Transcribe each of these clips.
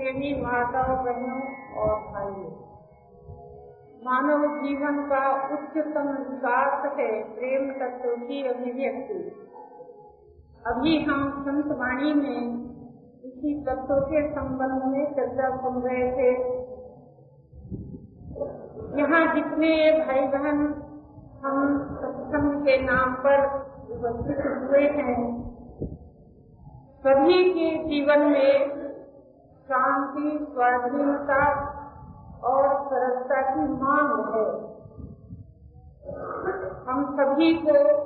प्रेमी माताओं, बहनों और भाइयों। मानव जीवन का उच्चतम विकास है प्रेम तत्व की अभिव्यक्ति। अभी हम संत वाणी में इसी तत्व के संबंध में चर्चा सुन रहे थे। यहाँ जितने भाई बहन हम सत्संग के नाम पर उपस्थित हुए हैं, सभी के जीवन में शांति, स्वाधीनता और सरलता की मांग है। हम सभी को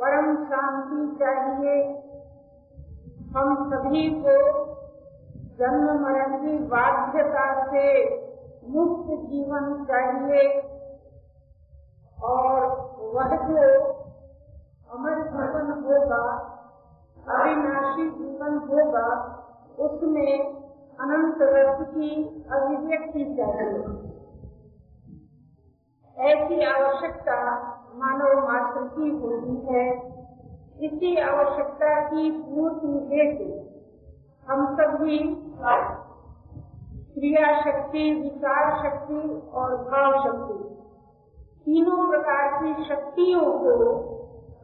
परम शांति चाहिए। हम सभी को जन्म मरण की बाध्यता से मुक्त जीवन चाहिए और वह जो अमर जीवन होगा, अविनाशी जीवन होगा, उसमें अनंत रस की अभिव्यक्ति चाहिए ऐसी आवश्यकता मानव मात्र की होती है। इसी आवश्यकता की पूर्ति हेतु हम सभी क्रिया शक्ति विचार शक्ति और भाव शक्ति तीनों प्रकार की शक्तियों को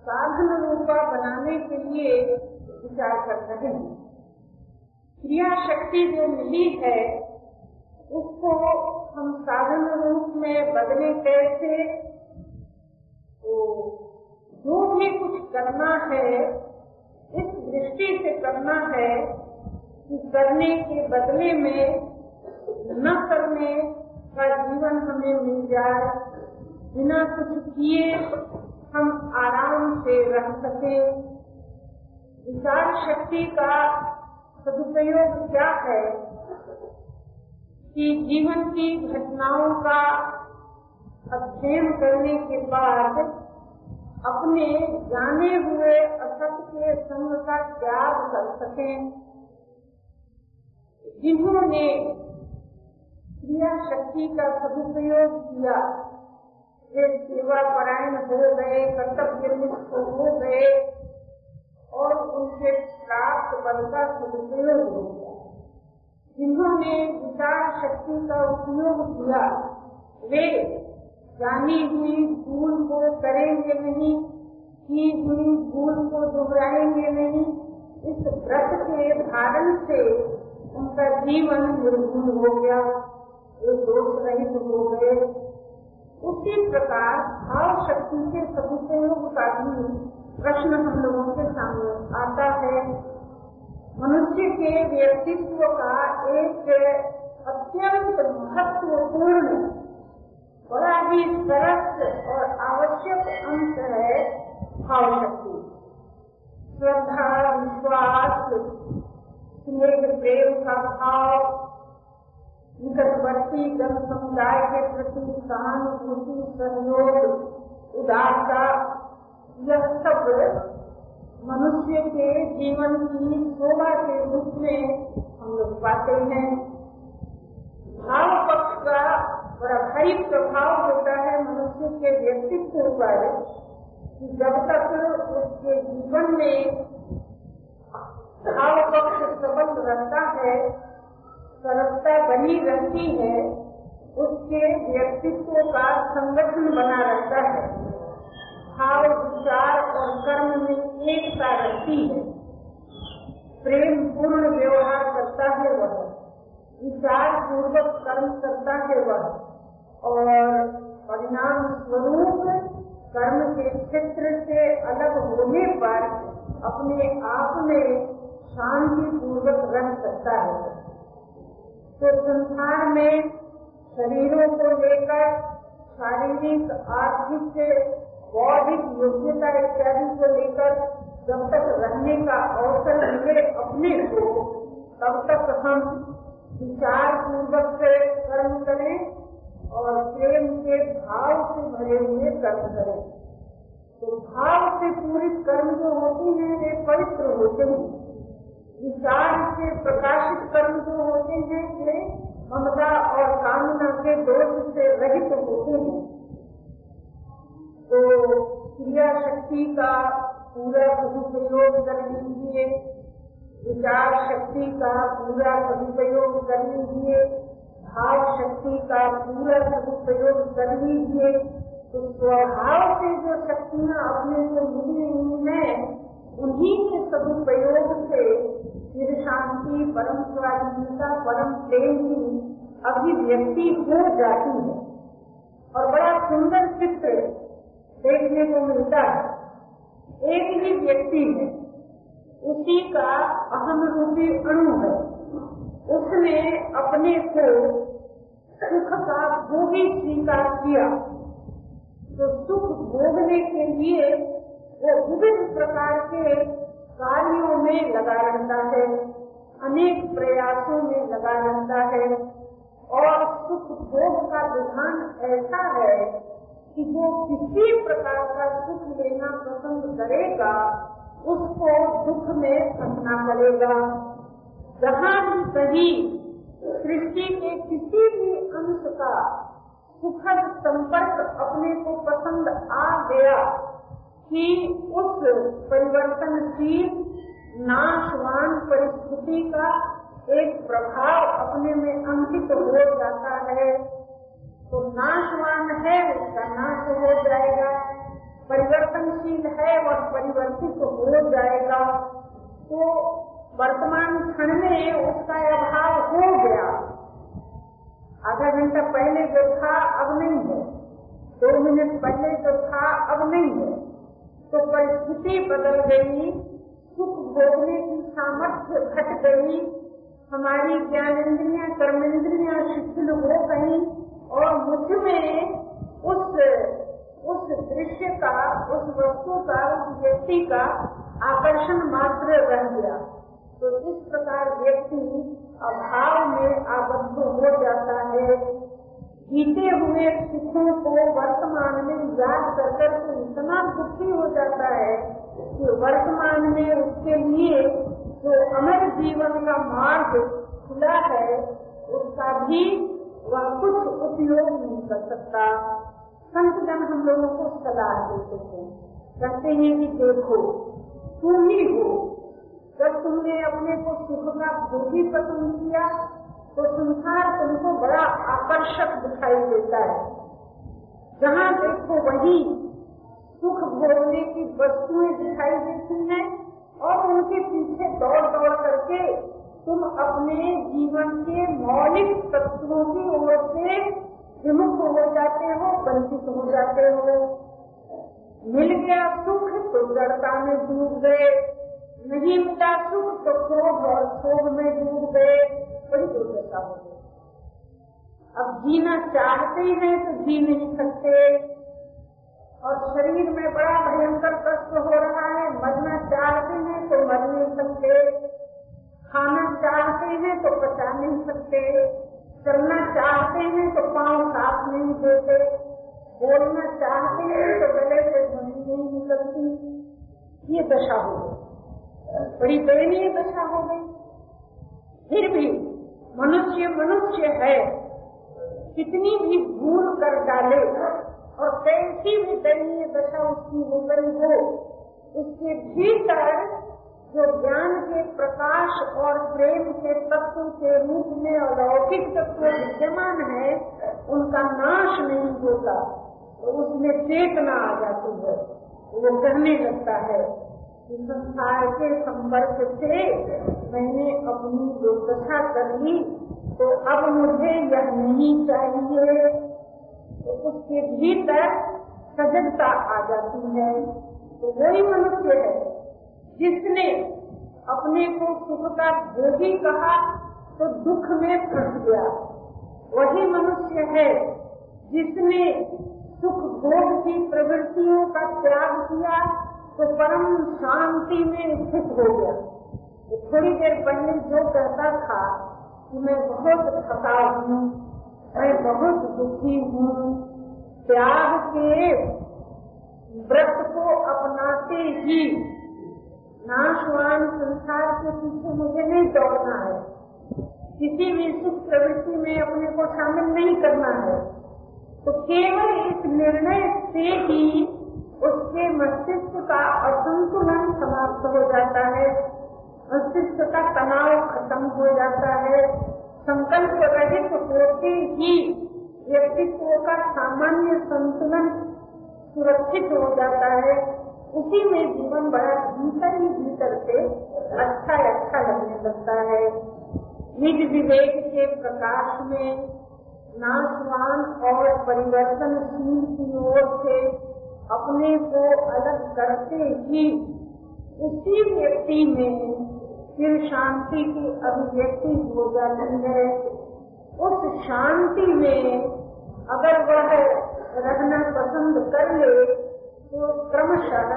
साधन रूपा बनाने के लिए विचार कर रहे हैं। क्रिया शक्ति जो मिली है, उसको हम साधन रूप में बदले कैसे? तो जो भी कुछ करना है, इस दृष्टि से करना है कि करने के बदले में न करने का जीवन हमें मिल जाए, बिना कुछ किए हम आराम से रह सके। विचार शक्ति का सदुपयोग क्या है? कि जीवन की घटनाओं का अध्ययन करने के बाद अपने जाने हुए असत के संग का त्याग कर सकें। जिन्होंने क्रिया शक्ति का सदुपयोग किया सेवा परायण हो गए कर्तव्य हो गए और उनके प्राप्त बल का सदुपयोग हो गया जिन्होंने विचार शक्ति का उपयोग किया, वे जानी हुई भूल को करेंगे नहीं, की हुई भूल को दोहराएँगे नहीं, इस व्रत के धारण से उनका जीवन निर्भूल हो गया, वे दोष रहित हो गए। उसी प्रकार भाव शक्ति के सदुपयोग का भी प्रश्न हम लोगों के सामने आता है। मनुष्य के व्यक्तित्व का एक अत्यंत महत्वपूर्ण, बड़ा ही सरस और आवश्यक अंश है भाव शक्ति श्रद्धा, विश्वास, स्नेह, प्रेम का भाव, निकटवर्ती जन समुदाय के प्रति सहानुभूति, सहयोग, उदारता यह सब मनुष्य के जीवन की शोभा के रूप में हम लोग पाते हैं। भाव पक्ष का बड़ा भारी प्रभाव होता है मनुष्य के व्यक्तित्व पर कि जब तक उसके जीवन में भाव पक्ष सबल रहता है, सरलता बनी रहती है, उसके व्यक्तित्व का संगठन बना रहता है। भाव, विचार और कर्म में एकता रहती है। प्रेम पूर्ण व्यवहार करता है वह। विचार पूर्वक कर्म करता है वह। और परिणाम स्वरूप कर्म के क्षेत्र से अलग होने पर अपने आप में शांति पूर्वक रह सकता है। तो संसार में शरीरों को लेकर शारीरिक, आर्थिक बौद्धिक योग्यता इत्यादि को लेकर जब तक रहने का अवसर मिले अपने को, तब तक हम विचार पूर्वक से कर्म करें और प्रेम के भाव से भरे हुए कर्म करें। तो भाव से पूरी कर्म जो होती हैं, वे पवित्र होते हैं। विचार से प्रकाशित कर्म जो होते हैं, वे ममता और कामना के दोष से रहित होते हैं। तो क्रिया शक्ति का पूरा सदुपयोग कर लीजिए। विचार शक्ति का पूरा सदुपयोग कर लीजिए। भाव शक्ति का पूरा सदुपयोग कर लीजिए। तो स्वभाव से जो शक्तियाँ अपने को मिली हुई है, उन्हीं के सदुपयोग से फिर शांति, परम स्वाधीनता, परम प्रेम की अभिव्यक्ति हो जाती है। और बड़ा सुंदर चित्र देखने को मिलता है। एक ही व्यक्ति है। उसी का अहम रूपी अणु है। उसने अपने को सुख का भोगी स्वीकार किया। तो सुख भोगने के लिए वो विभिन्न प्रकार के कार्यों में लगा रहता है, अनेक प्रयासों में लगा रहता है और सुख भोग का विधान ऐसा है कि जो किसी प्रकार का सुख लेना पसंद करेगा उसको दुख में फंसना पड़ेगा। जहाँ भी कहीं सृष्टि के किसी भी अंश का सुखद संपर्क अपने को पसंद आ गया कि उस परिवर्तनशील, नाशवान परिस्थिति का एक प्रभाव अपने में अंकित हो जाता है। तो नाशवान है, उसका नाश हो जाएगा, परिवर्तनशील है वह परिवर्तित हो जाएगा। तो वर्तमान क्षण में उसका अभाव हो गया। आधा घंटा पहले जो था, अब नहीं है। दो मिनट पहले जो था, अब नहीं है। तो परिस्थिति बदल गई, सुख भोगने की सामर्थ्य घट गई। हमारी ज्ञान इंद्रिया कर्मेंद्रिया शिथिल हो गई। और मुझमें उस उस दृश्य का, उस वस्तु का, उस व्यक्ति का आकर्षण मात्र रह गया। तो इस प्रकार व्यक्ति अभाव में आबद्ध हो जाता है। बीते हुए सुखों को वर्तमान में याद कर करके इतना दुखी हो जाता है कि वर्तमान में उसके लिए जो अमर जीवन का मार्ग खुला है, उसका भी वह कुछ उपयोग नहीं कर सकता संत जन हम लोगों को सलाह देते हैं कहते हैं कि देखो तुम ही हो जब तुमने अपने को सुख का भोगी पसंद किया तो संसार तुमको बड़ा आकर्षक दिखाई देता है जहाँ देखो वही सुख भोगने की वस्तुएँ दिखाई देती हैं और उनके पीछे दौड़ दौड़ करके तुम अपने जीवन के मौलिक तत्वों की ओर से विमुख हो जाते हो, वंचित हो जाते हो। मिल गया सुख तो जड़ता में डूब गए। नहीं मिला सुख तो क्रोध और क्षोभ में डूब गए। बड़ी दुर्दशा हो गई। अब जीना चाहते हैं तो जी नहीं सकते। और शरीर में बड़ा भयंकर कष्ट हो रहा है, मरना चाहते हैं तो मर नहीं सकते। खाना चाहते हैं तो पचा नहीं सकते। चलना चाहते हैं तो पाँव साफ़ नहीं देते बोलना चाहते हैं तो गले से ध्वनि नहीं निकलती। ये दशा हो गई। बड़ी दयनीय दशा हो गई। फिर भी मनुष्य मनुष्य है। कितनी भी भूल कर डाले और कैसी भी दयनीय दशा उसकी हो गई हो, उसके भीतर जो ज्ञान के प्रकाश और प्रेम के तत्व के रूप में अलौकिक तत्व विद्यमान है, उनका नाश नहीं होता तो उसमें चेतना आ जाती है। वो कहने लगता है। कि संसार के संपर्क से मैंने अपनी दुर्दशा कर ली तो अब मुझे यह नहीं चाहिए। तो उसके भीतर सजगता आ जाती है। तो वही मनुष्य है। जिसने अपने को सुख का भोगी कहा तो दुख में फंस गया। वही मनुष्य है जिसने सुख भोग की प्रवृत्तियों का त्याग किया तो परम शांति में स्थित हो गया। तो थोड़ी देर पहले जो कहता था कि मैं बहुत थका हूँ, मैं बहुत दुखी हूँ, त्याग के व्रत को अपनाते ही नाशवान संसार के पीछे मुझे नहीं दौड़ना है। किसी भी सुख प्रवृत्ति में अपने को शामिल नहीं करना है। तो केवल इस निर्णय से ही उसके मस्तिष्क का असंतुलन समाप्त हो जाता है। मस्तिष्क का तनाव खत्म हो जाता है। संकल्प रहित होते ही व्यक्तित्व का सामान्य संतुलन सुरक्षित हो जाता है। उसी में जीवन बड़ा भीतर ही भीतर से अच्छा अच्छा लगने लगता है। निज विवेक के प्रकाश में नाशवान और परिवर्तनशील की ओर से अपने को अलग करते ही उसी व्यक्ति में फिर शांति की अभिव्यक्ति हो जाती है। उस शांति में अगर वह रहना पसंद कर ले तो क्रमशः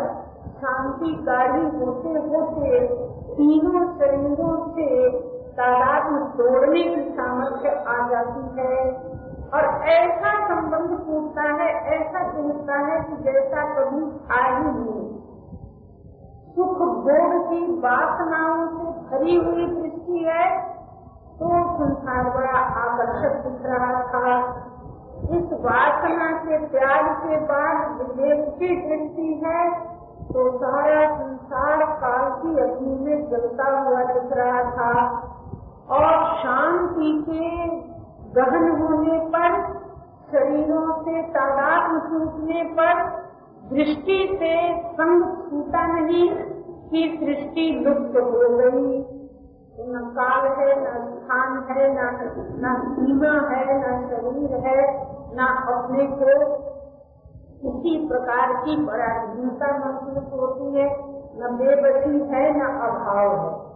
शांति गाढ़ी होते होते, तीनों शरीरों से तादाद तोड़ने की सामर्थ्य आ जाती है। और ऐसा संबंध टूटता है, ऐसा टूटता है कि जैसा कभी आ ही नहीं। सुख भोग की वासनाओं से भरी हुई दृष्टि है तो संसार बड़ा आकर्षक दिख रहा था। इस वासना के त्याग के बाद विवेक की दृष्टि है तो सारा संसार काल की अग्नि में जलता हुआ दिख रहा था। और शांति के गहन होने पर, शरीरों से तादाद टूटने पर, दृष्टि से संग छूटा नहीं कि सृष्टि लुप्त हो गई। न काल है, न स्थान है न सीमा है, न शरीर है। न अपने को किसी प्रकार की पराधीनता महसूस होती है। न बेबसी है, न अभाव है।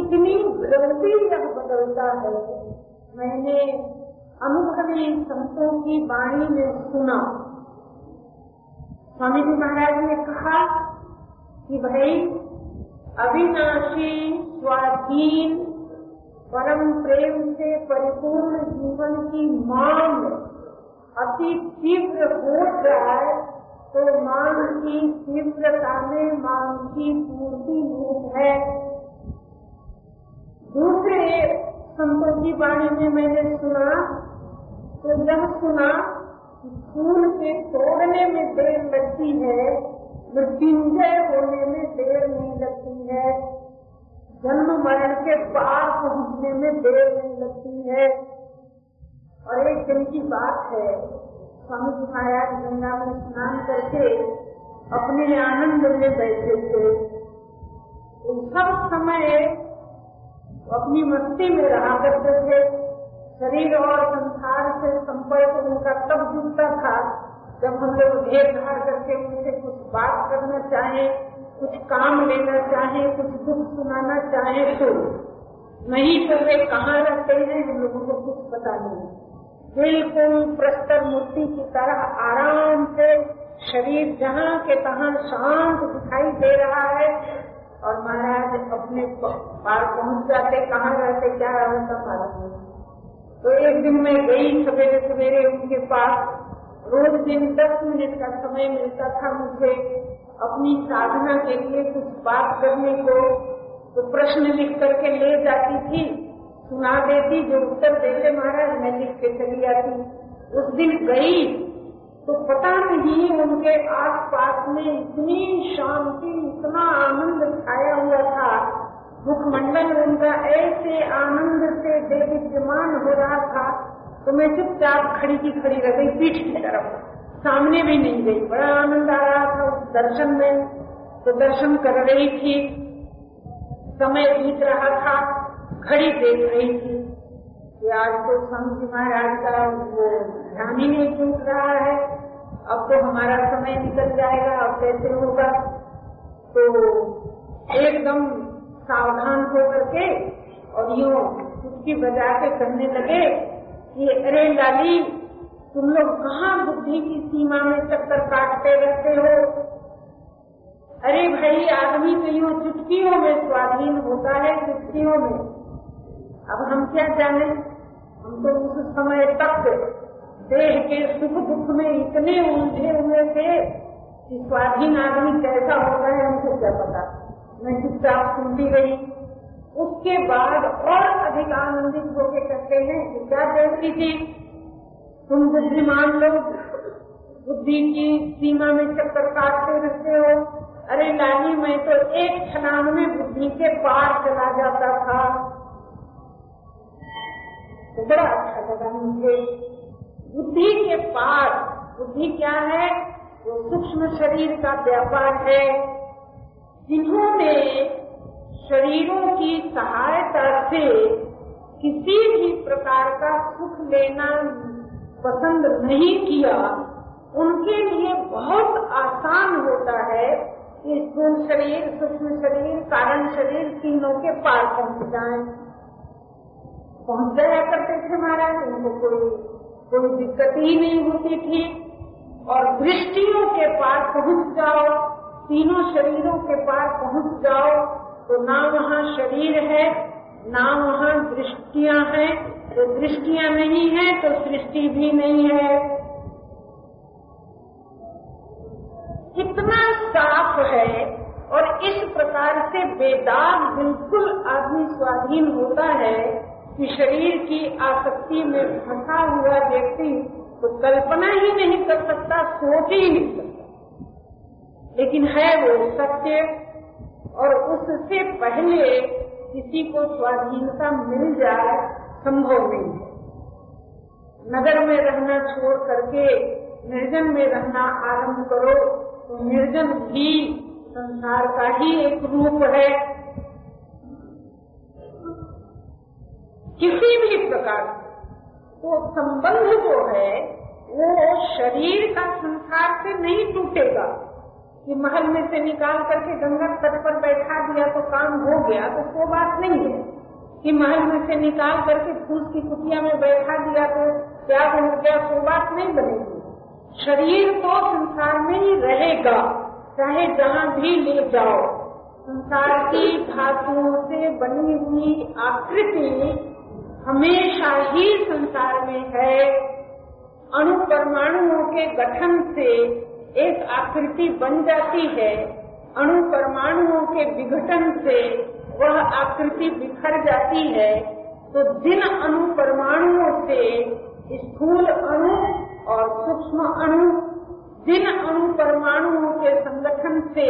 इतनी जल्दी यह बदलता है। मैंने अनुभवी संतों की वाणी में सुना। स्वामी जी महाराज ने कहा कि भाई, अविनाशी स्वाधीन, परम प्रेम से परिपूर्ण जीवन की मांग अति तीव्र हो जाए तो मांग की तीव्रता में मांग की पूर्ति रूप है। दूसरे संतों की में मैंने सुना तो यह सुना, फूल के तोड़ने में देर लगती है, मृत्युंजय होने में देर नहीं लगती है, जन्म मरण के पार पहुँचने में देर नहीं लगती है। और एक दिन की बात है। स्वामी जी महाराज गंगा में स्नान करके अपने आनंद में बैठे थे। उन सब समय अपनी मस्ती में रहा करते थे। शरीर और संसार से संपर्क उनका तब जुटता था जब हम लोग घेर घार करके उनसे कुछ बात करना चाहे, कुछ काम लेना चाहे, कुछ दुख सुनाना चाहे तो नहीं तो कहाँ रहते हैं, हम लोगों को कुछ पता नहीं। बिल्कुल प्रस्तर मूर्ति की तरह आराम से शरीर जहाँ के तहाँ शांत दिखाई दे रहा है। और महाराज अपने पार पहुँच जाते। कहाँ रहते? क्या रहता? मालूम तो एक दिन मैं गई सवेरे सवेरे उनके पास। रोज दिन दस मिनट का समय मिलता था मुझे अपनी साधना के लिए कुछ बात करने को। तो प्रश्न लिख करके ले जाती थी। सुना देती जो उत्तर देते महाराज, मैं लिख के चली आती उस दिन गई तो पता नहीं उनके आस पास में इतनी शांति, इतना आनंद छाया हुआ था। मुखमंडल उनका ऐसे आनंद से देविद्यमान हो रहा था तो मैं चुपचाप खड़ी की खड़ी रह गई पीठ की तरफ़। सामने भी नहीं गई, बड़ा आनंद आ रहा था उस दर्शन में। तो दर्शन कर रही थी। समय बीत रहा था। घड़ी देख रही थी कि आज तो स्वामी महाराज का वो ध्यान ही नहीं टूट रहा है। अब तो हमारा समय निकल जाएगा, अब कैसे होगा? तो एकदम सावधान होकर के और यूँ उसकी बजा के करने लगे कि, अरे लाली, तुम लोग कहाँ बुद्धि की सीमा में चक्कर काटते रहते हो? अरे भाई, आदमी तो यूँ चुटकियों में स्वाधीन होता है, चुटकियों में। अब हम क्या जाने? हम तो उस समय तक देह के सुख दुख में इतने उलझे हुए थे कि स्वाधीन आदमी कैसा होता है, हमको क्या पता। मैं चुपचाप सुनती रही उसके बाद और अधिक आनंदित होके करते हैं कि क्या कहती थी? तुम बुद्धिमान लोग, बुद्धि की सीमा में चक्कर काटते रहते हो। अरे लाली मैं तो एक क्षणाम में बुद्धि के पार चला जाता था। लगाएँगे बुद्धि के पार, बुद्धि क्या है? वो सूक्ष्म शरीर का व्यापार है। जिन्होंने शरीरों की सहायता से किसी भी प्रकार का सुख लेना पसंद नहीं किया, उनके लिए बहुत आसान होता है कि शरीर, सूक्ष्म शरीर, कारण शरीर तीनों के पार पहुँच जाए। पहुँच जाया करते थे महाराज, उनको कोई कोई दिक्कत ही नहीं होती थी। और दृष्टियों के पार पहुँच जाओ, तीनों शरीरों के पार पहुँच जाओ तो ना वहाँ शरीर है, ना वहाँ दृष्टियाँ हैं। तो दृष्टियाँ नहीं है तो सृष्टि भी नहीं है। कितना साफ़ है, और इस प्रकार से बेदाग बिल्कुल आदमी स्वाधीन होता है कि शरीर की आसक्ति में फंसा हुआ व्यक्ति तो कल्पना ही नहीं कर सकता, सोच ही नहीं सकता। लेकिन है वो सत्य, और उससे पहले किसी को स्वाधीनता मिल जाए, संभव नहीं है। नगर में रहना छोड़ करके, निर्जन में रहना आरंभ करो तो निर्जन भी संसार का ही एक रूप है। किसी भी प्रकार तो संबंध जो है, वो शरीर का संसार से नहीं टूटेगा। कि महल में से निकाल करके गंगा तट पर बैठा दिया तो काम हो गया तो वो बात नहीं है। कि महल में से निकाल करके फूस की कुटिया में बैठा दिया तो क्या हो गया, वो बात नहीं बनेगी। शरीर तो संसार में ही रहेगा, चाहे जहाँ भी ले जाओ। संसार की धातुओं से बनी हुई आकृति हमेशा ही संसार में है। अणु परमाणुओं के गठन से एक आकृति बन जाती है। अणु परमाणुओं के विघटन से वह आकृति बिखर जाती है। तो जिन अणु परमाणुओं से स्थूल अणु और सूक्ष्म अणु, जिन अणु परमाणुओं के संगठन से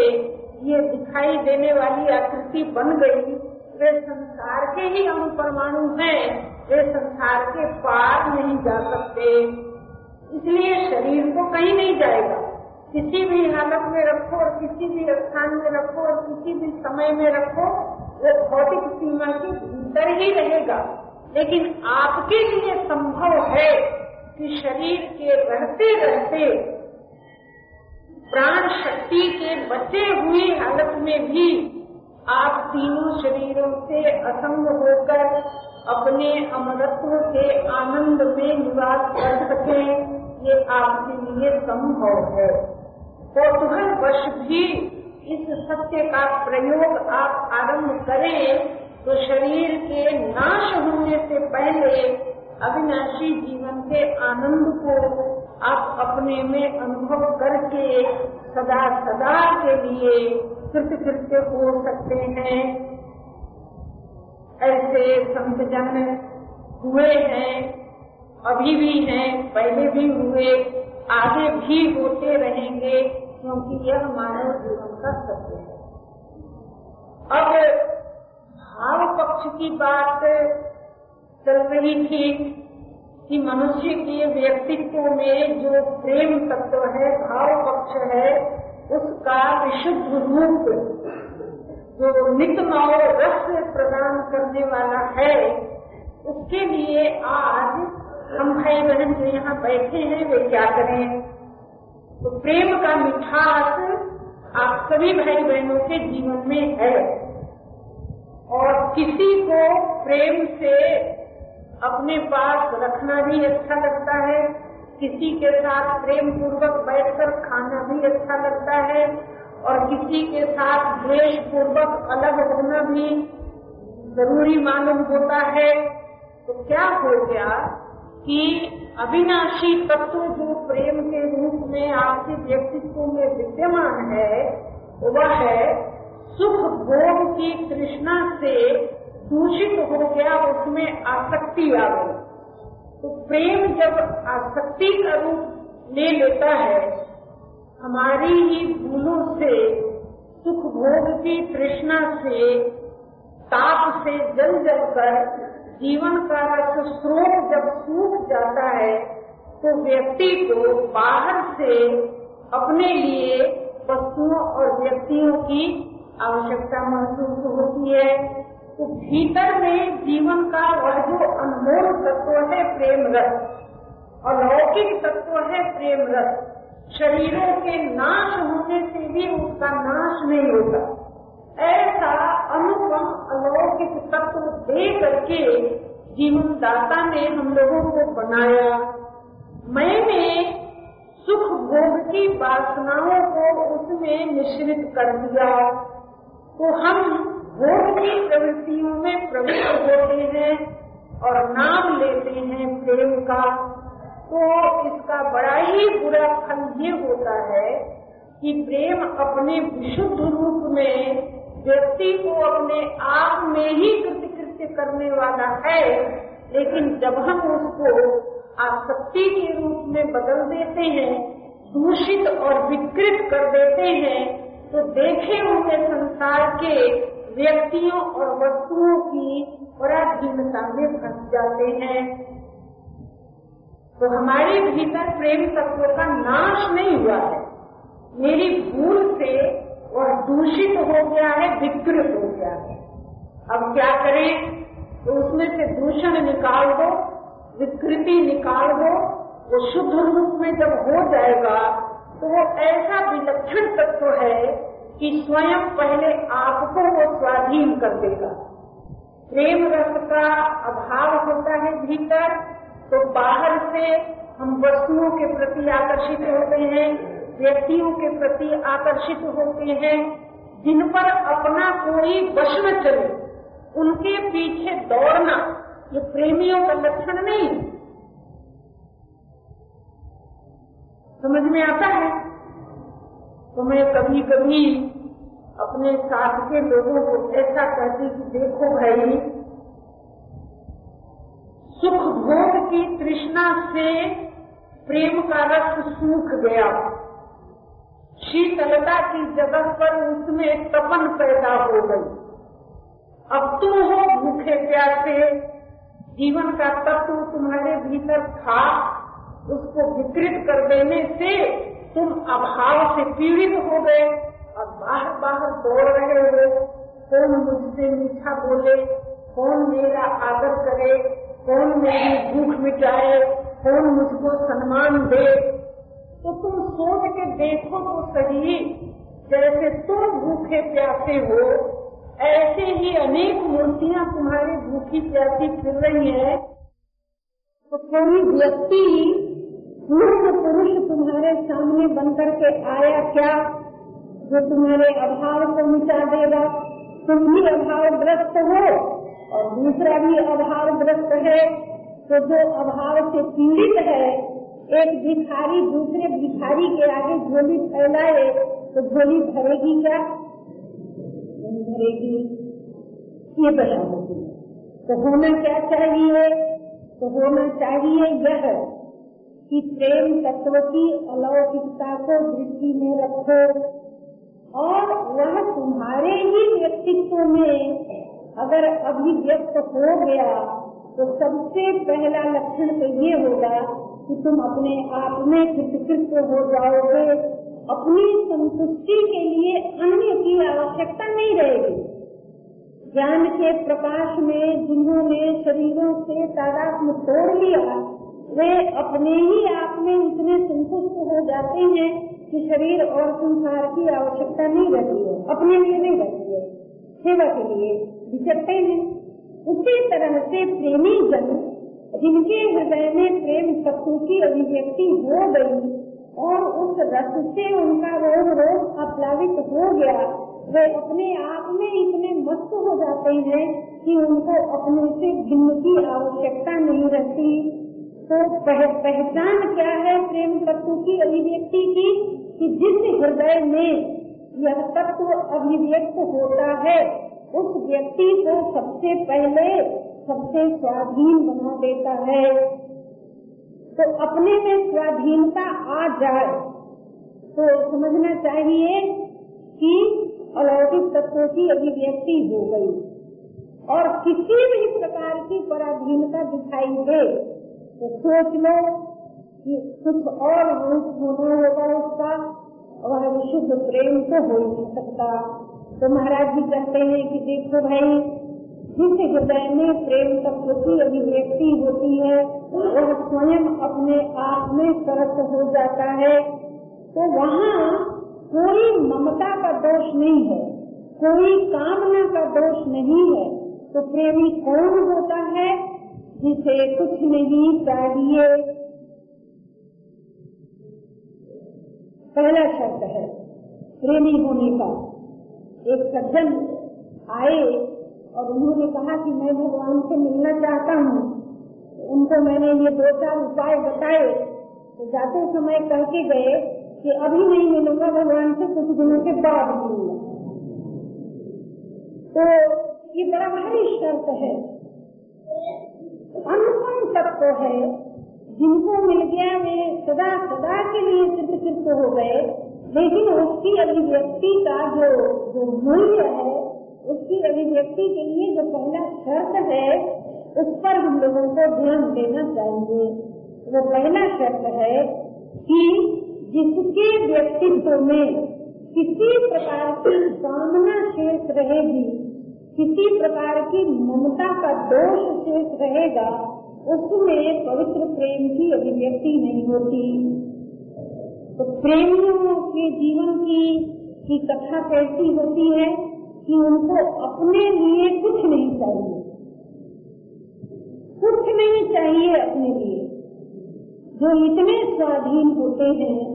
ये दिखाई देने वाली आकृति बन गई वे संसार के ही अणु परमाणु हैं। वे संसार के पार नहीं जा सकते। इसलिए शरीर को कहीं नहीं जाएगा। किसी भी हालत में रखो और किसी भी स्थान में रखो और किसी भी समय में रखो, वो भौतिक सीमा के भीतर ही रहेगा। लेकिन आपके लिए संभव है कि शरीर के रहते रहते प्राण शक्ति के बचे हुई हालत में भी आप तीनों शरीरों से असंग होकर अपने अमरत्व के आनंद में निवास कर सके, ये आपके लिए संभव है। कौतूहल वश भी इस सत्य का प्रयोग आप आरंभ करें तो शरीर के नाश होने से पहले अविनाशी जीवन के आनंद को आप अपने में अनुभव करके सदा सदा के लिए कृत कृत्य हो सकते हैं। ऐसे संत जन हुए हैं, अभी भी हैं, पहले भी हुए, आगे भी होते रहेंगे, क्योंकि यह मानव जीवन का सत्य है। अब भाव पक्ष की बात चल रही थी कि मनुष्य के व्यक्तित्व में जो प्रेम तत्व है, भाव पक्ष है उसका विशुद्ध रूप जो नित नव रस प्रदान करने वाला है, उसके लिए आज हम भाई बहन जो यहाँ बैठे हैं, वे क्या करें? तो प्रेम का मिठास आप सभी भाई बहनों के जीवन में है। और किसी को प्रेम से अपने पास रखना भी अच्छा लगता है। किसी के साथ प्रेम पूर्वक बैठकर खाना भी अच्छा लगता है और किसी के साथ द्वेष पूर्वक अलग होना भी ज़रूरी मालूम होता है। तो क्या हो गया कि अविनाशी तत्व जो प्रेम के रूप में आपके व्यक्तित्व में विद्यमान है, वह है सुख भोग की तृष्णा से दूषित हो गया, उसमें आसक्ति आ गई। तो प्रेम जब आसक्ति का रूप ले लेता है, हमारी ही भूलों से, सुख भोग की तृष्णा से, ताप से जल जल कर, जीवन का रस स्रोत जब सूख जाता है तो व्यक्ति को बाहर से अपने लिए वस्तुओं और व्यक्तियों की आवश्यकता महसूस होती है। तो भीतर में जीवन का वह जो अनमोल तत्व है प्रेम रस अलौकिक तत्व है प्रेम रस शरीरों के नाश होने से भी उसका नाश नहीं होता। ऐसा अनुपम अलौकिक तत्व दे करके जीवन दाता ने हम लोगों को बनाया। मैंने सुख भोग की वासनाओं को उसमें मिश्रित कर दिया। तो हम भोग की प्रवृत्तियों में प्रवृत्त होते हैं और नाम लेते हैं प्रेम का तो इसका बड़ा ही बुरा फल ये होता है कि प्रेम अपने विशुद्ध रूप में, व्यक्ति को अपने आप में ही कृत्य करने वाला है। लेकिन जब हम उसको आसक्ति के रूप में बदल देते हैं, दूषित और विकृत कर देते हैं तो देखे हुए संसार के व्यक्तियों और वस्तुओं की पराधीनता में फंस जाते हैं। तो हमारे भीतर प्रेम तत्व का नाश नहीं हुआ है। मेरी भूल से वह दूषित हो गया है, विकृत हो गया है। अब क्या करें? तो उसमें से दूषण निकाल दो, विकृति निकाल दो, वो शुद्ध रूप में जब हो जाएगा तो वो ऐसा विलक्षण तत्व है कि स्वयं पहले आपको वो स्वाधीन कर देगा। प्रेम रस का अभाव होता है भीतर तो बाहर से हम वस्तुओं के प्रति आकर्षित होते हैं, व्यक्तियों के प्रति आकर्षित होते हैं, जिन पर अपना कोई वश चले, उनके पीछे दौड़ना, ये प्रेमियों का लक्षण नहीं। समझ में आता है? तो मैं कभी कभी अपने साथ के लोगों को ऐसा कहती कि देखो भाई, सुख भोग की तृष्णा से प्रेम का रस सूख गया। शीतलता की जगह पर उसमें तपन पैदा हो गई। अब तुम हो भूखे प्यासे। जीवन का तत्व तुम्हारे भीतर था, उसको विकृत कर देने से तुम अभाव से पीड़ित हो गए और बाहर बाहर दौड़ रहे हो। कौन मुझसे मीठा बोले? कौन मेरा आदर करे? कौन मेरी भूख मिटाए? कौन मुझको सम्मान दे? तो तुम सोच के देखो तो सही, जैसे तुम भूखे प्यासे हो, ऐसे ही अनेक मूर्तियाँ तुम्हारी भूखी प्यासी फिर रही है। तो कोई व्यक्ति पूर्ण पुरुष तुम्हारे सामने बनकर के आया क्या? जो तुम्हारे अभाव को मिटा देगा, तुम भी अभावग्रस्त हो। और दूसरा भी अभावग्रस्त है तो जो अभाव से पीड़ित है, एक भिखारी दूसरे भिखारी के आगे झोली फैलाए तो झोली भरेगी क्या? भरेगी। ये दशा होती तो होना क्या चाहिए? तो होना चाहिए यह। कि प्रेम तत्व की अलौकिकता को दृष्टि में रखो। और वह तुम्हारे ही व्यक्तित्व में अगर अभिव्यक्त हो गया तो सबसे पहला लक्षण तो ये होगा कि तुम अपने आप में कृतकृत हो जाओगे। अपनी संतुष्टि के लिए अन्य की आवश्यकता नहीं रहेगी। ज्ञान के प्रकाश में, जिन्होंने शरीरों से तादात्म तोड़ लिया वे अपने ही आप में इतने संतुष्ट हो जाते हैं कि शरीर और संसार की आवश्यकता नहीं रहती है, अपने लिए नहीं रहती है। सेवा के लिए विचरते हैं। उसी तरह से प्रेमी जन, जिनके हृदय में प्रेम तत्व की अभिव्यक्ति हो गई और उस रस से उनका रोज रोज अप्लावित हो गया, वे अपने आप में इतने मस्त हो जाते हैं कि उनको अपने से भिन्न की आवश्यकता नहीं रहती। तो पह, पहचान क्या है प्रेम तत्व की अभिव्यक्ति की? कि जिस हृदय में यह तत्व अभिव्यक्त होता है उस व्यक्ति को सबसे पहले सबसे स्वाधीन बना देता है। तो अपने में स्वाधीनता आ जाए तो समझना चाहिए कि अलौकिक तत्वों की अभिव्यक्ति हो गई। और किसी भी प्रकार की पराधीनता दिखाई दे तो सोच लो कि कुछ और रूप होना होगा उसका वह विशुद्ध प्रेम तो हो ही नहीं सकता। तो महाराज जी कहते हैं कि देखो भाई जिस हृदय में प्रेम की अभिव्यक्ति होती है, वह स्वयं अपने आप में सरस हो जाता है। तो वहाँ कोई ममता का दोष नहीं है, कोई कामना का दोष नहीं है। तो प्रेमी कौन होता है? जिसे कुछ नहीं चाहिए। पहला शब्द है, प्रेमी होने का। एक सज्जन आए और उन्होंने कहा कि मैं भगवान से मिलना चाहता हूँ। उनको मैंने ये दो चार उपाय बताए। तो जाते समय कह के गए कि अभी नहीं मिलूँगा, भगवान से कुछ दिनों के बाद मिलूँगा। तो ये बड़ा भारी शर्त है। अनुपम तत्व है। जिनको मिल गया वे सदा सदा के लिए चित्र चित्र हो गए, लेकिन उसकी अभिव्यक्ति का जो जो मूल्य है, उसकी अभिव्यक्ति के लिए जो पहला शर्त है, उस पर हम लोगों को ध्यान देना चाहिए। वो पहला शर्त है कि जिसके व्यक्तित्व में किसी प्रकार की कामना शेष रहेगी किसी प्रकार की ममता का दोष शेष रहेगा, उसमें पवित्र प्रेम की अभिव्यक्ति नहीं होती। तो प्रेमियों के जीवन की की कथा कैसी होती है कि उनको अपने लिए कुछ नहीं चाहिए। कुछ नहीं चाहिए अपने लिए। जो इतने स्वाधीन होते हैं,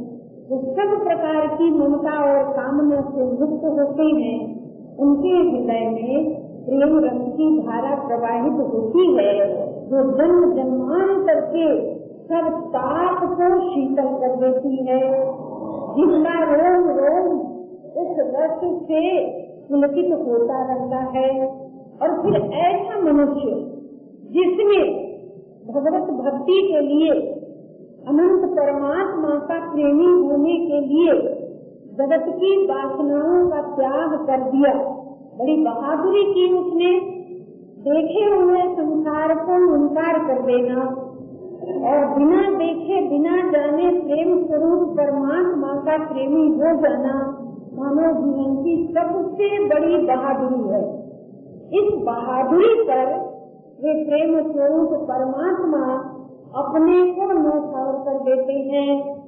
वो सब प्रकार की ममता और कामना से मुक्त होते हैं। उनके हृदय में प्रेम रंग की धारा प्रवाहित होती है, जो जन्म जन्मांतर के सब ताप को शीतल कर देती है। जिसका रोम रोम उस रस से पुलकित होता रहता है। और फिर ऐसा मनुष्य, जिसमें भगवत भक्ति के लिए अनंत परमात्मा का प्रेमी होने के लिए जगत की वासनाओं का त्याग कर दिया। बड़ी बहादुरी की उसने। देखे हुए संसार को इनकार कर देना। और बिना देखे, बिना जाने प्रेम स्वरूप परमात्मा का प्रेमी हो जाना। मानव जीवन की सबसे बड़ी बहादुरी है। इस बहादुरी पर वे प्रेम स्वरूप परमात्मा अपने को नौछावर कर देते हैं।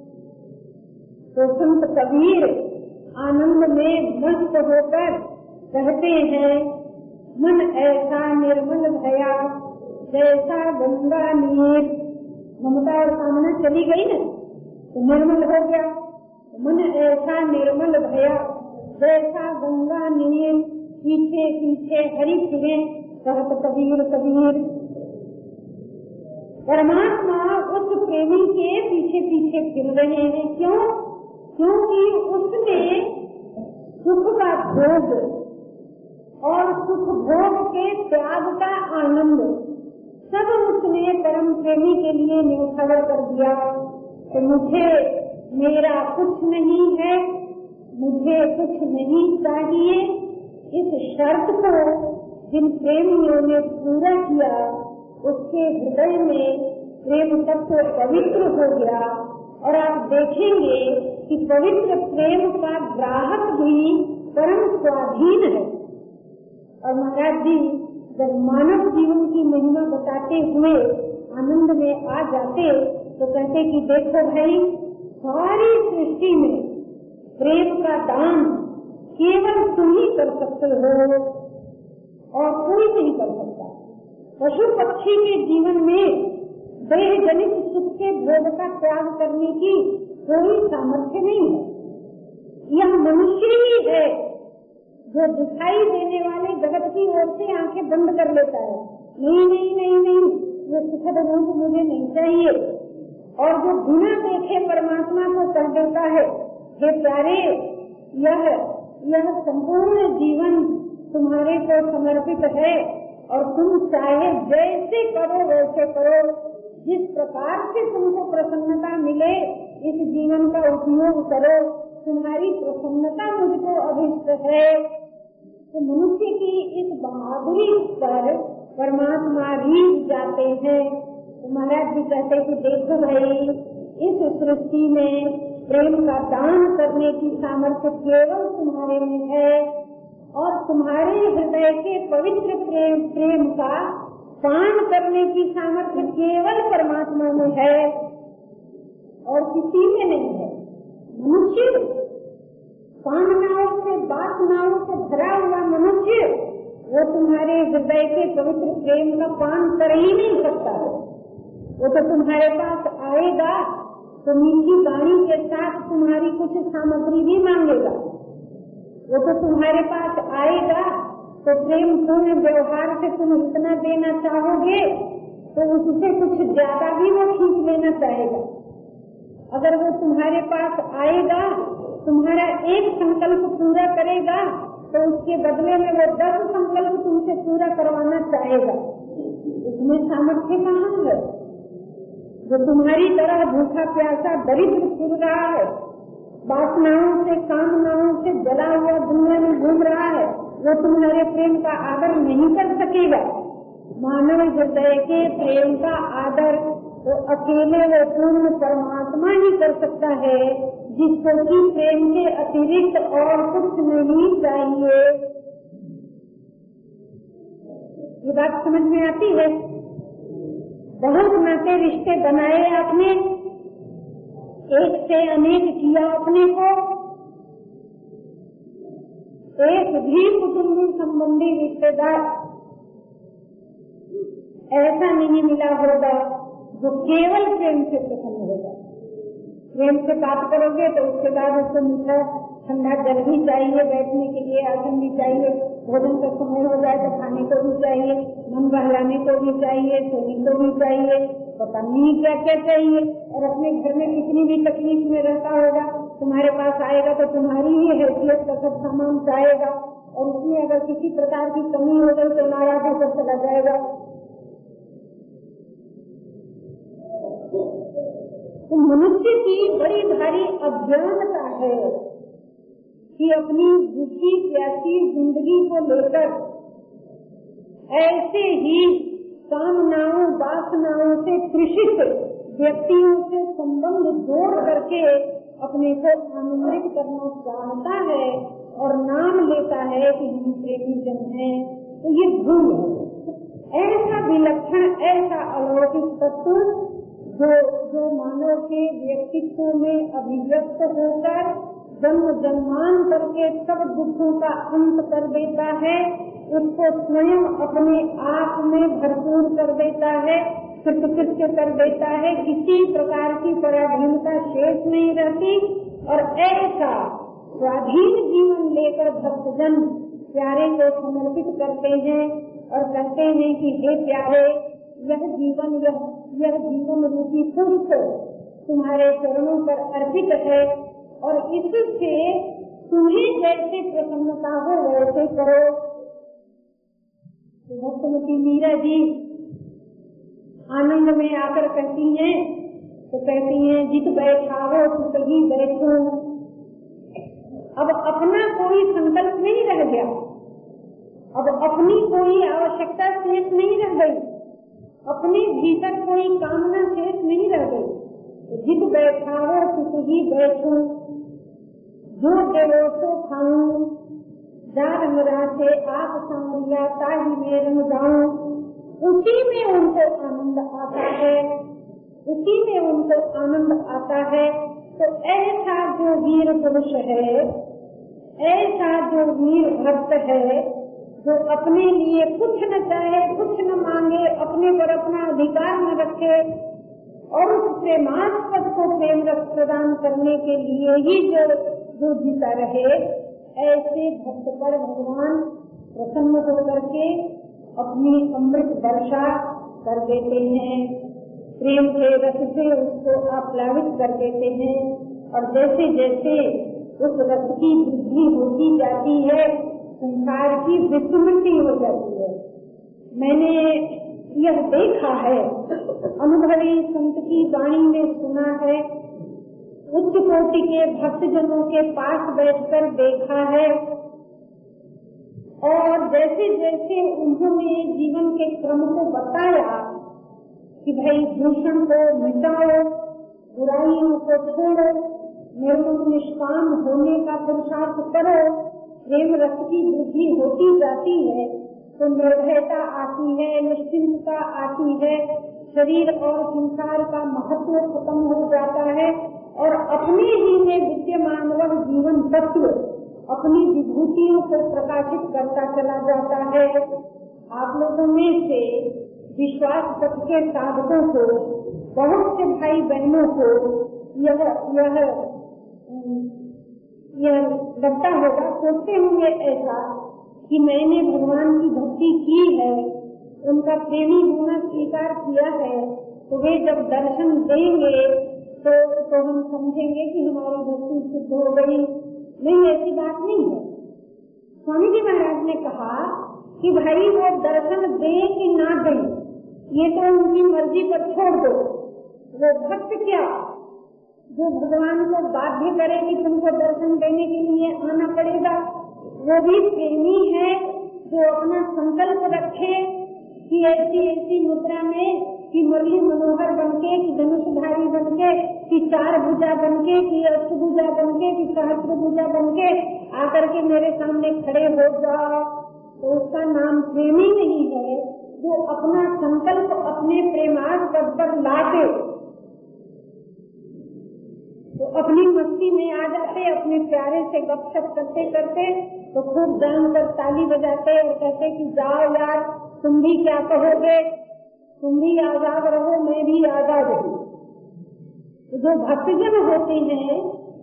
तो संत कबीर आनंद में मस्त होकर कहते हैं। मन ऐसा निर्मल भया, जैसा गंगा नीर। ममता और कामना चली गई ना? तो निर्मल हो गया। मन ऐसा निर्मल भया, जैसा गंगा नीर। पीछे पीछे हरी फिरे कहत कबीर कबीर। परमात्मा उस प्रेमी के पीछे पीछे फिर रहे हैं। क्यों? क्योंकि उसने सुख का भोग और सुख भोग के त्याग का आनंद सब उसने परम प्रेमी के लिए निर्भर कर दिया। तो मुझे मेरा कुछ नहीं है, मुझे कुछ नहीं चाहिए। इस शर्त को जिन प्रेमियों ने पूरा किया, उसके हृदय में प्रेम तत्व पवित्र हो गया। और आप देखेंगे कि पवित्र प्रेम का ग्राहक भी परम स्वाधीन है। और महाराज जी जब मानव जीवन की महिमा बताते हुए आनंद में आ जाते तो कहते कि देखो भाई, सारी सृष्टि में प्रेम का दान केवल तुम ही कर सकते हो और कोई नहीं कर सकता। पशु पक्षी के जीवन में देह जनित सुख के भोग का त्याग करने की कोई सामर्थ्य नहीं है। यह मनुष्य ही है जो दिखाई देने वाले जगत की ओर से आँखें बंद कर लेता है। नहीं नहीं नहीं नहीं, ये सुखद रूप मुझे नहीं चाहिए। और जो बिना देखे परमात्मा को कह देता है, हे प्यारे, यह यह संपूर्ण जीवन तुम्हारे को समर्पित है और तुम चाहे जैसे करो, वैसे करो। जिस प्रकार से तुमको प्रसन्नता मिले इस जीवन का उपयोग करो। तुम्हारी प्रसन्नता मुझको अभिष्ट है। तो मनुष्य की इस बहादुरी पर परमात्मा भी जाते हैं। तो महाराज जी कहते कि देखो भाई, इस सृष्टि में प्रेम का दान करने की सामर्थ्य केवल तुम्हारे में है और तुम्हारे हृदय के पवित्र प्रेम प्रेम का पान करने की सामर्थ्य केवल परमात्मा में है। और किसी में नहीं है। मनुष्य कामनाओं से वासनाओं से भरा हुआ मनुष्य, वो तुम्हारे हृदय के पवित्र प्रेम का पान कर ही नहीं सकता है। वो तो तुम्हारे पास आएगा तो मीठी वाणी के साथ तुम्हारी कुछ सामग्री भी मांगेगा। वो तो तुम्हारे पास आएगा तो प्रेम पूर्ण व्यवहार से तुम इतना देना चाहोगे तो उससे कुछ ज़्यादा भी वो खींच लेना चाहेगा। अगर वो तुम्हारे पास आएगा, तुम्हारा एक संकल्प पूरा करेगा तो उसके बदले में वो दस संकल्प तुमसे पूरा करवाना चाहेगा। इसमें सामर्थ्य कहाँ है। जो तुम्हारी तरह भूखा, प्यासा, दरिद्र फिर रहा है, वासनाओं से, कामनाओं से जला हुआ दुनिया में घूम रहा है, वो तुम्हारे प्रेम का आदर नहीं कर सकेगा। मानव हृदय के प्रेम का आदर तो अकेले वो पूर्ण परमात्मा ही कर सकता है जिसको कि प्रेम के अतिरिक्त और कुछ नहीं चाहिए। ये बात समझ में आती है? बहुत नाते रिश्ते बनाए आपने, एक से अनेक किया अपने को। एक भी कुटुम्बी संबंधी रिश्तेदार ऐसा नहीं मिला होगा। जो केवल प्रेम से प्रसन्न होगा प्रेम से बात करोगे तो उसके बाद उसको मीठा, ठंडा जल भी चाहिए, बैठने के लिए आसन भी चाहिए, भोजन का समय हो जाए तो खाने को भी चाहिए, मन बहलाने को भी चाहिए, सोने को भी चाहिए, पता नहीं क्या क्या चाहिए। और अपने घर में कितनी भी तकलीफ़ में रहता होगा, तुम्हारे पास आएगा तो तुम्हारी ही हैसियत का सब सामान चाहेगा और उसमें अगर किसी प्रकार की कमी हो गई तो नाराज़ होकर चला जाएगा। मनुष्य की बड़ी भारी अज्ञानता है कि अपनी दुखी प्यासी ज़िंदगी को लेकर ऐसे ही कामनाओं, वासनाओं से कृषित व्यक्तियों से संबंध जोड़ करके अपने को आनंदित करना चाहता है और नाम लेता है कि हम प्रेमी जन हैं तो ये भूल है। ऐसा विलक्षण, ऐसा अलौकिक तत्व जो जो मानव के व्यक्तित्व में अभिव्यक्त होकर जन्म जन्मांतर के सब दुखों का अंत कर देता है, उसको स्वयं अपने आप में भरपूर कर देता है कृतकृत्य कर देता है, किसी प्रकार की पराधीनता शेष नहीं रहती, और ऐसा स्वाधीन जीवन लेकर भक्तजन प्यारे को समर्पित करते हैं और कहते हैं कि हे प्यारे यह जीवन, यह यह जीवन रूपी पुष्प तुम्हारे चरणों पर अर्पित है और इससे तुम्हें जैसे प्रसन्नता हो, वैसे करो। भक्तमती मीरा जी आनंद में आकर कहती हैं तो कहती हैं, जित बैठा हो तो कहीं बैठो। अब अपना कोई संकल्प नहीं रह गया। अब अपनी कोई आवश्यकता शेष नहीं रह गई। अपने भीतर कोई कामना, शेष नहीं रह गई। जित बैठा हो तो कहीं बैठो। जो देवो तो खाऊं जार मरा से आप सांवरिया ताही में रंग जाऊँ उसी में उनको आनंद आता है। उसी में उनको आनंद आता है। तो ऐसा जो वीर पुरुष है, ऐसा जो वीर भक्त है जो अपने लिए कुछ न चाहे, कुछ न मांगे, अपने पर अपना अधिकार न रखे और उस प्रेमास्पद को प्रेम प्रदान करने के लिए ही जो जो जीता रहे, ऐसे भक्त पर भगवान प्रसन्न होकर के अपनी अमृत वर्षा कर देते हैं। प्रेम के रस से उसको आप्लावित कर देते हैं। और जैसे जैसे उस रस की वृद्धि होती जाती है संसार की विस्मृति हो जाती है। मैंने यह देखा है, अनुभवी संत की वाणी में सुना है, उच्च कोटि के भक्तजनों के पास बैठकर देखा है, और जैसे जैसे उन्होंने जीवन के क्रम को बताया कि भाई दूषण को मिटाओ, बुराइयों को छोड़ो निर्मल निष्काम होने का पुरुषार्थ करो प्रेम रस की वृद्धि होती जाती है तो निर्भयता आती है, निश्चिंतता आती है, शरीर और संसार का महत्व खत्म हो जाता है, और अपने ही में विद्यमान वह जीवन तत्व अपनी विभूतियों को प्रकाशित करता चला जाता है। आप लोगों में से विश्वास पथ के साधकों को, बहुत से भाई बहनों को यह यह यह लगता होगा, सोचते होंगे ऐसा कि मैंने भगवान की भक्ति की है, उनका प्रेमी होना स्वीकार किया है तो वे जब दर्शन देंगे तो तो हम समझेंगे कि हमारी भक्ति सिद्ध हो गई। नहीं, ऐसी बात नहीं है। स्वामी जी महाराज ने कहा कि भाई, वो दर्शन दे कि ना दे, ये तो उनकी मर्ज़ी पर छोड़ दो। वो भक्त क्या? जो भगवान को बाध्य करे कि तुमको दर्शन देने के लिए आना पड़ेगा। वो भी प्रेमी है जो अपना संकल्प रखे कि ऐसी ऐसी मुद्रा में, कि मुरली मनोहर बनके, कि धनुषधारी बनके, कि चार भुजा बनके, कि अष्टभुजा बनके, कि सहस्त्र भुजा बनके आकर के मेरे सामने खड़े हो जाओ तो उसका नाम प्रेमी नहीं है। जो अपना संकल्प अपने प्रेमाग पद पर लाते तो अपनी मस्ती में आ जाते, अपने प्यारे से गपशप करते करते तो खूब जान कर ताली बजाते और कहते कि, जाओ यार, तुम भी क्या कहोगे? तुम भी आज़ाद रहो, मैं भी आज़ाद हूँ। तो जो भक्तजन होते हैं,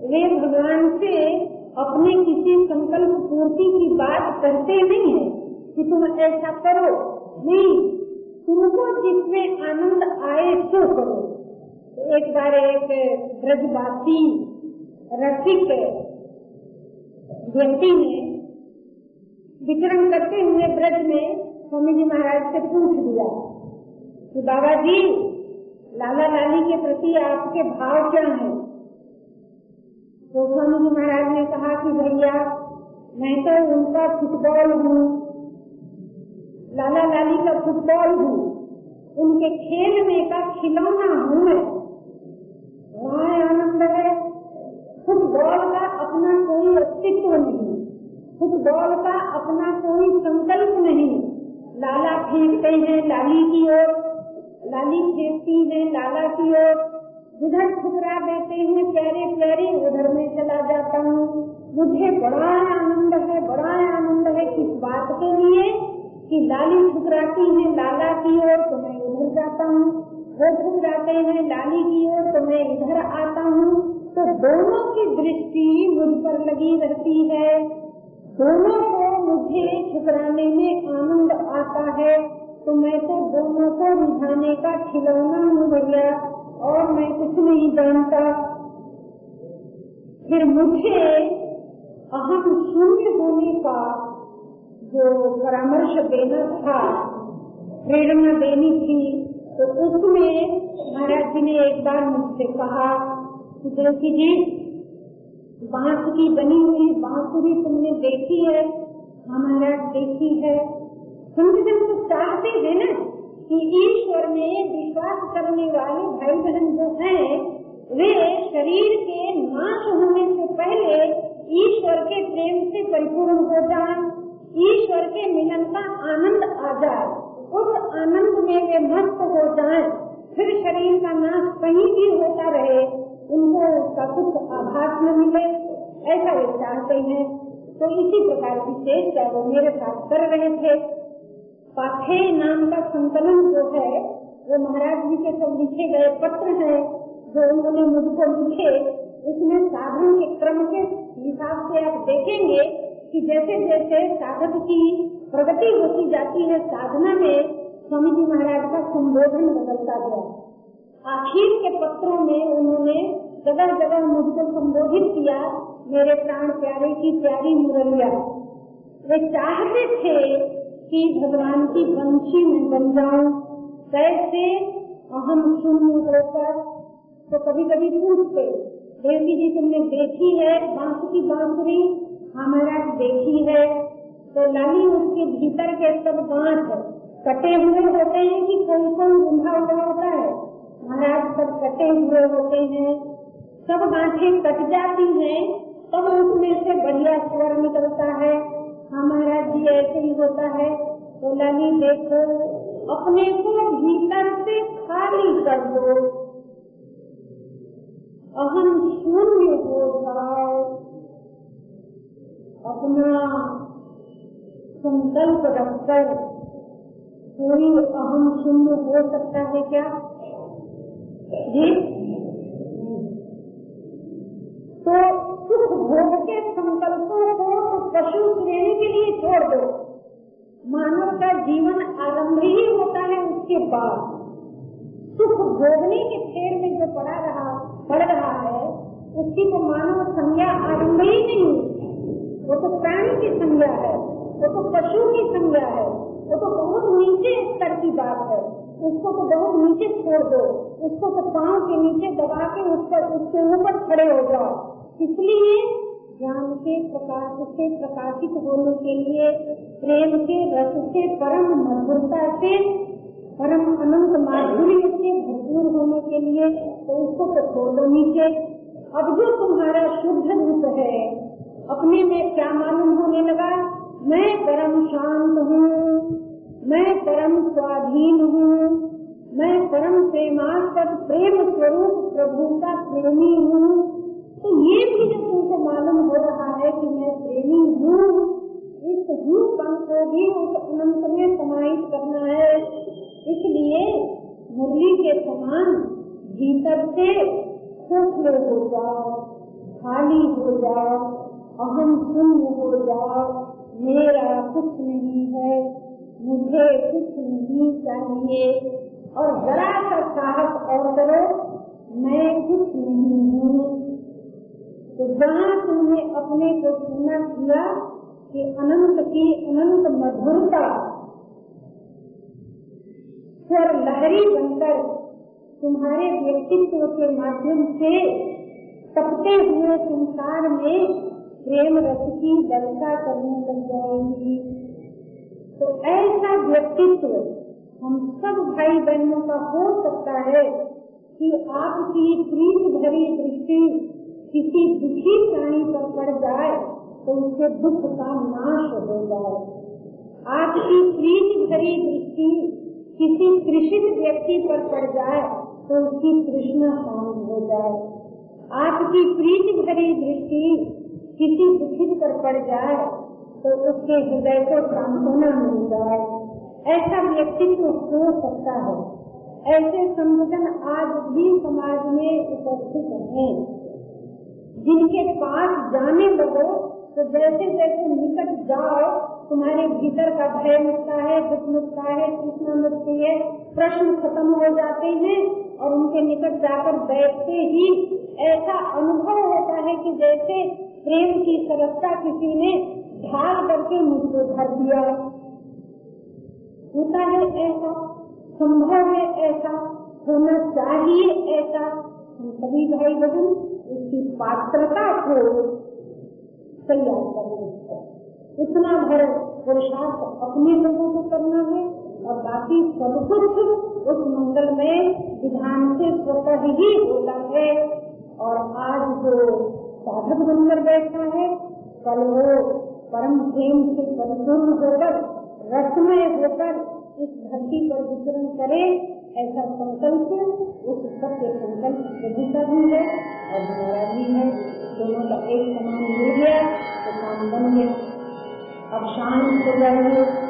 वे भगवान से अपने किसी संकल्प पूर्ति की बात करते नहीं है कि तुम ऐसा करो। नहीं, तुमको जिसमें आनंद आए तो करो। एक बार एक ब्रजवासी रसिक व्यक्ति ने विचरण करते हुए ब्रज में स्वामी जी महाराज से पूछ दिया कि बाबा जी लाला लाली के प्रति आपके भाव क्या हैं? तो स्वामी जी महाराज ने कहा कि भैया, मैं तो उनका फुटबॉल हूँ। लाला लाली का फुटबॉल हूँ। उनके खेलने का खिलौना हूँ मैं। वहाँ आनंद है। फुटबॉल का अपना कोई अस्तित्व नहीं फुटबॉल का अपना कोई संकल्प नहीं लाला फेंकते हैं लाली की ओर, लाली फेंकती है लाला की ओर। जिधर ठुकरा देते हैं, प्यारे प्यारे, उधर में चला जाता हूँ। मुझे बड़ा आनंद है, बड़ा आनंद है किस बात के लिए कि लाली ठुकराती है लाला की ओर तो मैं उधर जाता हूँ। वो ठुकराते हैं, लाली की ओर तो मैं इधर आता हूँ तो दोनों की दृष्टि मुझ पर लगी रहती है। दोनों को मुझे ठुकराने में आनंद आता है तो मैं तो दोनों को रिझाने का खिलौना हूँ भैया, और मैं कुछ नहीं जानता। फिर मुझे अहम शून्य होने का जो परामर्श देना था, प्रेरणा देनी थी तो उसमें महाराज जी ने एक बार मुझसे कहा देखी जी, बाँस की बनी हुई बांसुरी तुमने देखी है? हमारा देखी है। हम तो चाहते हैं ना कि ईश्वर में विश्वास करने वाले भाई बहन जो हैं, वे शरीर के नाश होने से पहले ईश्वर के प्रेम से परिपूर्ण हो जाए, ईश्वर के मिलन का आनंद आ जाए। उस आनंद में वे मस्त हो। जाए फिर शरीर का नाश कहीं भी होता रहे, उनको उसका कुछ आभास न मिले, ऐसा वे चाहते हैं। तो इसी प्रकार की चेष्टा वो मेरे साथ कर रहे थे। पाथे नाम का संकलन जो है, वो महाराज जी के सब लिखे गए पत्र हैं, जो उन्होंने मुझको लिखे, उसमें साधन के क्रम के हिसाब से आप देखेंगे कि जैसे जैसे साधक की प्रगति होती जाती है साधना में स्वामी जी महाराज का संबोधन बदलता गया। आखिर के पत्रों में उन्होंने जगह जगह मुझको संबोधित किया, मेरे प्राण प्यारे की प्यारी मुरलिया। वे चाहते थे कि भगवान की वंशी में बन जाऊँ। कैसे अहम शून्य होकर तो कभी कभी पूछते, देवी जी तुमने देखी है, बाँस की बांसुरी? हमारा देखी है। तो लाली उसके भीतर के सब गांठ कटे हुए होते हैं कि कौन कौन गुंधा हुआ होता है। महाराज, सब कटे हुए होते हैं। सब गांठें कट जाती हैं, तब तो उसमें से बढ़िया स्वर निकलता है। हमारा जी, ऐसे ही होता है। तो लाली देखो, अपने को भीतर से खाली कर दो। अहम शून्य हो जाओ। अपना संकल्प रखकर कोई अहम शून्य हो सकता है क्या? जी। तो सुख भोग के संकल्पों को तो पशु श्रेणी के लिए छोड़ दो। मानव का जीवन आरंभ ही होता है उसके बाद। सुख भोगने के फेर में जो पड़ा रहा, पड़ रहा है, उसकी तो मानव संज्ञा आरंभ ही नहीं वो तो प्राणी की संज्ञा है। वो तो पशु की संज्ञा है। वो तो बहुत नीचे स्तर की बात है। उसको तो बहुत नीचे छोड़ दो। उसको तो पाँव के नीचे दबा के उस पर, उसके ऊपर खड़े हो जाओ। इसलिए ज्ञान के प्रकाश, से प्रकाशित होने के लिए, प्रेम के रस से, परम मधुरता से, परम अनंत माधुर्य से भरपूर होने के लिए तो उसको तो छोड़ दो नीचे। अब जो तुम्हारा शुद्ध रूप है, अपने में क्या मालूम होने लगा? मैं परम शांत हूँ, मैं परम स्वाधीन हूँ, मैं परम प्रेमास्पद प्रेम स्वरूप प्रभु का प्रेमी हूँ। तो ये भी जब तुमको मालूम हो रहा है कि मैं प्रेमी हूँ, इस रूपन को भी उस अनंत में समाहित करना है। इसलिए मुरली के समान भीतर से खोखले हो जाओ, खाली हो जाओ कुछ नहीं चाहिए। और जरा सा साहस और करो मैं कुछ नहीं हूँ। तो जहाँ तुमने अपने को सुना किया कि अनंत की अनंत मधुरता स्वर लहरी बनकर तुम्हारे व्यक्तित्व के माध्यम से तपते हुए संसार में प्रेम रस की वर्षा करने लग जाएँगी। तो ऐसा व्यक्तित्व हम सब भाई बहनों का हो सकता है कि आपकी प्रीत भरी दृष्टि किसी दुखी प्राणी पर पड़ जाए तो उसके दुख का नाश हो जाए। आपकी प्रीति भरी दृष्टि किसी कृषित व्यक्ति पर पड़ जाए तो उसकी कृष्णा शांत हो जाए। आपकी प्रीति भरी दृष्टि किसी दुखित पर पड़ जाए तो उसके हृदय को सांत्वना मिल जाए। ऐसा व्यक्तित्व हो सकता है। ऐसे संगठन आज भी समाज में उपस्थित हैं। जिनके पास जाने लगो तो जैसे जैसे निकट जाओ, तुम्हारे भीतर का भय मिटता है, दुख मिटता है कृष्णा मिटती है, प्रश्न खत्म हो जाते हैं और उनके निकट जाकर बैठते ही ऐसा अनुभव होता है कि जैसे प्रेम की सरसता किसी ने ढाल करके मुझको भर दिया। होता है ऐसा, संभव है ऐसा, होना चाहिए ऐसा। हम सभी भाई बहन उसकी पात्रता को तैयार करना इतना भर पुरुषार्थ अपने लोगों को करना है और बाकी सब कुछ उस मंगल में विधान से स्वतः ही होता है। और आज जो साधक बनकर बैठा है, कल वो परम प्रेम से परिपूर्ण होकर रसमय होकर इस धरती पर विचरण करे, ऐसा संकल्प, उस सत्य संकल्प प्रभु का भी है और हमारा भी है, दोनों का एक समान मिल गया तो काम बन गया। अब शांत हो जाएँगे